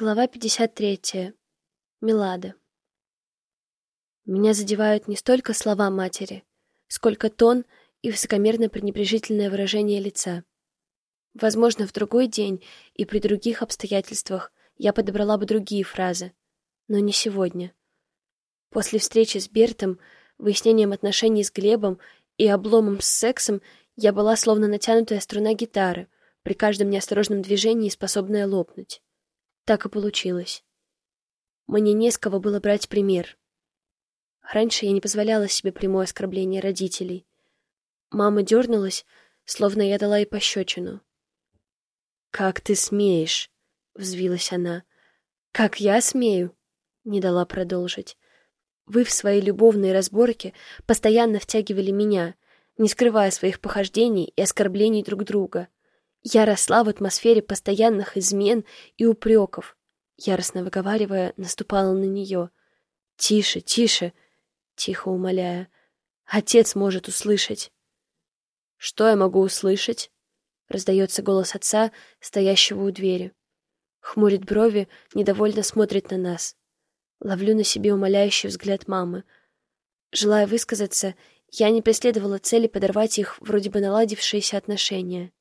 Глава 53. Милада. Меня задевают не столько слова матери, сколько тон и высокомерно-пренебрежительное выражение лица. Возможно, в другой день и при других обстоятельствах я подобрала бы другие фразы, но не сегодня. После встречи с Бертом, выяснением отношений с Глебом и обломом с сексом я была словно натянутая струна гитары, при каждом неосторожном движении способная лопнуть. Так и получилось. Мне не с кого было брать пример. Раньше я не позволяла себе прямое оскорбление родителей. Мама дернулась, словно я дала ей пощечину. «Как ты смеешь?» — взвилась она. «Как я смею?» — не дала продолжить. «Вы в своей любовной разборке постоянно втягивали меня, не скрывая своих похождений и оскорблений друг друга. Я росла в атмосфере постоянных измен и упреков. Яростно выговаривая, наступала на нее. «Тише, тише!» — тихо умоляя. «Отец может услышать». «Что я могу услышать?» — раздается голос отца, стоящего у двери. Хмурит брови, недовольно смотрит на нас. Ловлю на себе умоляющий взгляд мамы. Желая высказаться, я не преследовала цели подорвать их вроде бы наладившиеся отношения.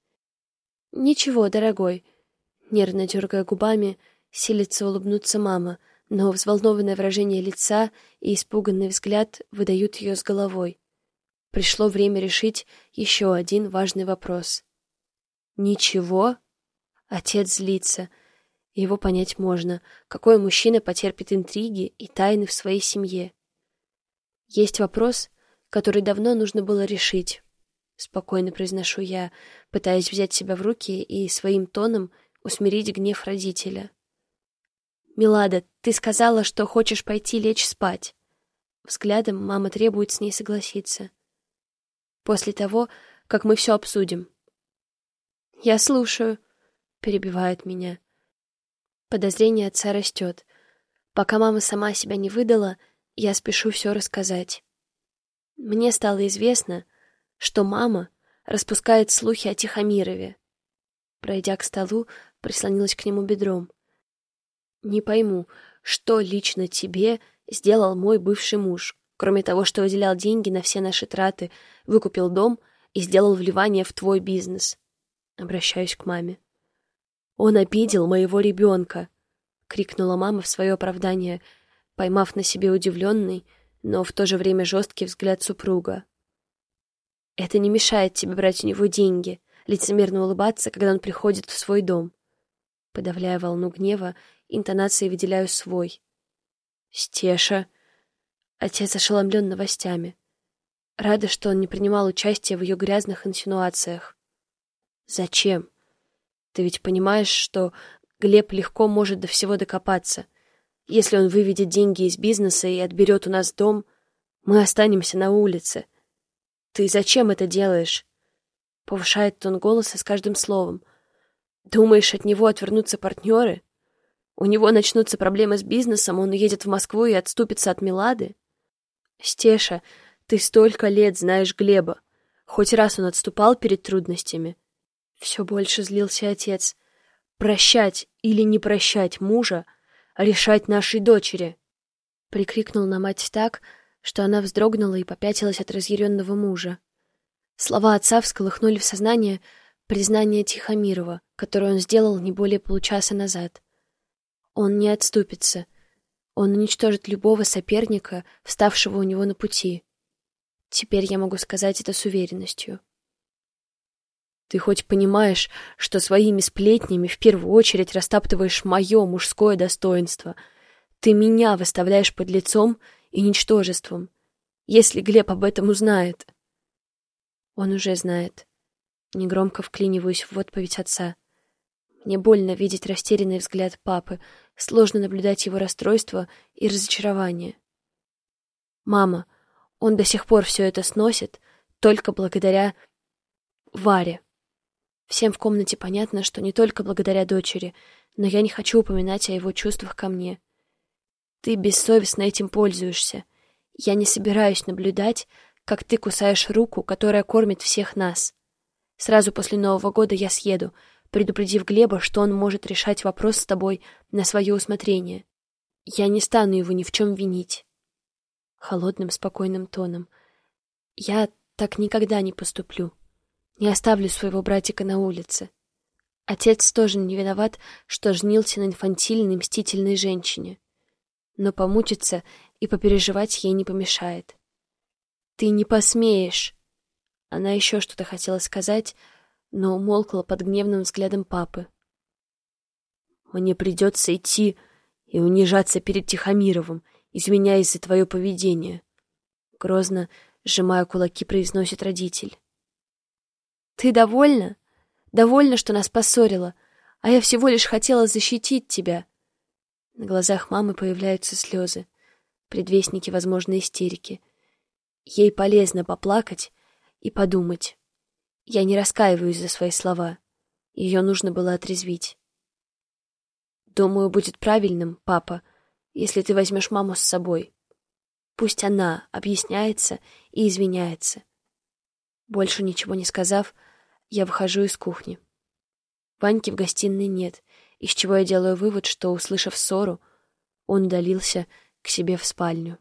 «Ничего, дорогой», — нервно дергая губами, силится улыбнуться мама, но взволнованное выражение лица и испуганный взгляд выдают ее с головой. Пришло время решить еще один важный вопрос. «Ничего?» Отец злится. Его понять можно. Какой мужчина потерпит интриги и тайны в своей семье? Есть вопрос, который давно нужно было решить. — спокойно произношу я, пытаясь взять себя в руки и своим тоном усмирить гнев родителя. «Милада, ты сказала, что хочешь пойти лечь спать». Взглядом мама требует с ней согласиться. «После того, как мы все обсудим». «Я слушаю», — перебивает меня. Подозрение отца растет. Пока мама сама себя не выдала, я спешу все рассказать. Мне стало известно, что мама распускает слухи о Тихомирове. Пройдя к столу, прислонилась к нему бедром. Не пойму, что лично тебе сделал мой бывший муж, кроме того, что выделял деньги на все наши траты, выкупил дом и сделал вливание в твой бизнес. Обращаюсь к маме. Он обидел моего ребенка, крикнула мама в свое оправдание, поймав на себе удивленный, но в то же время жесткий взгляд супруга. Это не мешает тебе брать у него деньги, лицемерно улыбаться, когда он приходит в свой дом. Подавляя волну гнева, интонацией выделяю свой. «Стеша!» Отец ошеломлен новостями. Рада, что он не принимал участия в ее грязных инсинуациях. «Зачем? Ты ведь понимаешь, что Глеб легко может до всего докопаться. Если он выведет деньги из бизнеса и отберет у нас дом, мы останемся на улице». «Ты зачем это делаешь?» Повышает тон голоса с каждым словом. «Думаешь, от него отвернутся партнеры? У него начнутся проблемы с бизнесом, он уедет в Москву и отступится от Милады? Стеша, ты столько лет знаешь Глеба. Хоть раз он отступал перед трудностями?» Все больше злился отец. «Прощать или не прощать мужа, решать нашей дочери!» Прикрикнул на мать так, что она вздрогнула и попятилась от разъяренного мужа. Слова отца всколыхнули в сознание признание Тихомирова, которое он сделал не более получаса назад. Он не отступится. Он уничтожит любого соперника, вставшего у него на пути. Теперь я могу сказать это с уверенностью. Ты хоть понимаешь, что своими сплетнями в первую очередь растаптываешь мое мужское достоинство? Ты меня выставляешь под лицом и ничтожеством, если Глеб об этом узнает. Он уже знает. Негромко вклиниваюсь в отповедь отца. Мне больно видеть растерянный взгляд папы, сложно наблюдать его расстройство и разочарование. Мама, он до сих пор все это сносит только благодаря Варе. Всем в комнате понятно, что не только благодаря дочери, но я не хочу упоминать о его чувствах ко мне. Ты бессовестно этим пользуешься. Я не собираюсь наблюдать, как ты кусаешь руку, которая кормит всех нас. Сразу после Нового года я съеду, предупредив Глеба, что он может решать вопрос с тобой на свое усмотрение. Я не стану его ни в чем винить. Холодным, спокойным тоном. Я так никогда не поступлю. Не оставлю своего братика на улице. Отец тоже не виноват, что жнился на инфантильной, мстительной женщине. Но помучиться и попереживать ей не помешает. «Ты не посмеешь!» Она еще что-то хотела сказать, но умолкла под гневным взглядом папы. «Мне придется идти и унижаться перед Тихомировым, извиняясь за твое поведение», — грозно, сжимая кулаки, произносит родитель. «Ты довольна?» Довольна, что нас поссорила, а я всего лишь хотела защитить тебя. На глазах мамы появляются слезы, предвестники возможной истерики. Ей полезно поплакать и подумать. Я не раскаиваюсь за свои слова. Ее нужно было отрезвить. Думаю, будет правильным, папа, если ты возьмешь маму с собой. Пусть она объясняется и извиняется. Больше ничего не сказав, я выхожу из кухни. Ваньки в гостиной нет, из чего я делаю вывод, что, услышав ссору, он удалился к себе в спальню.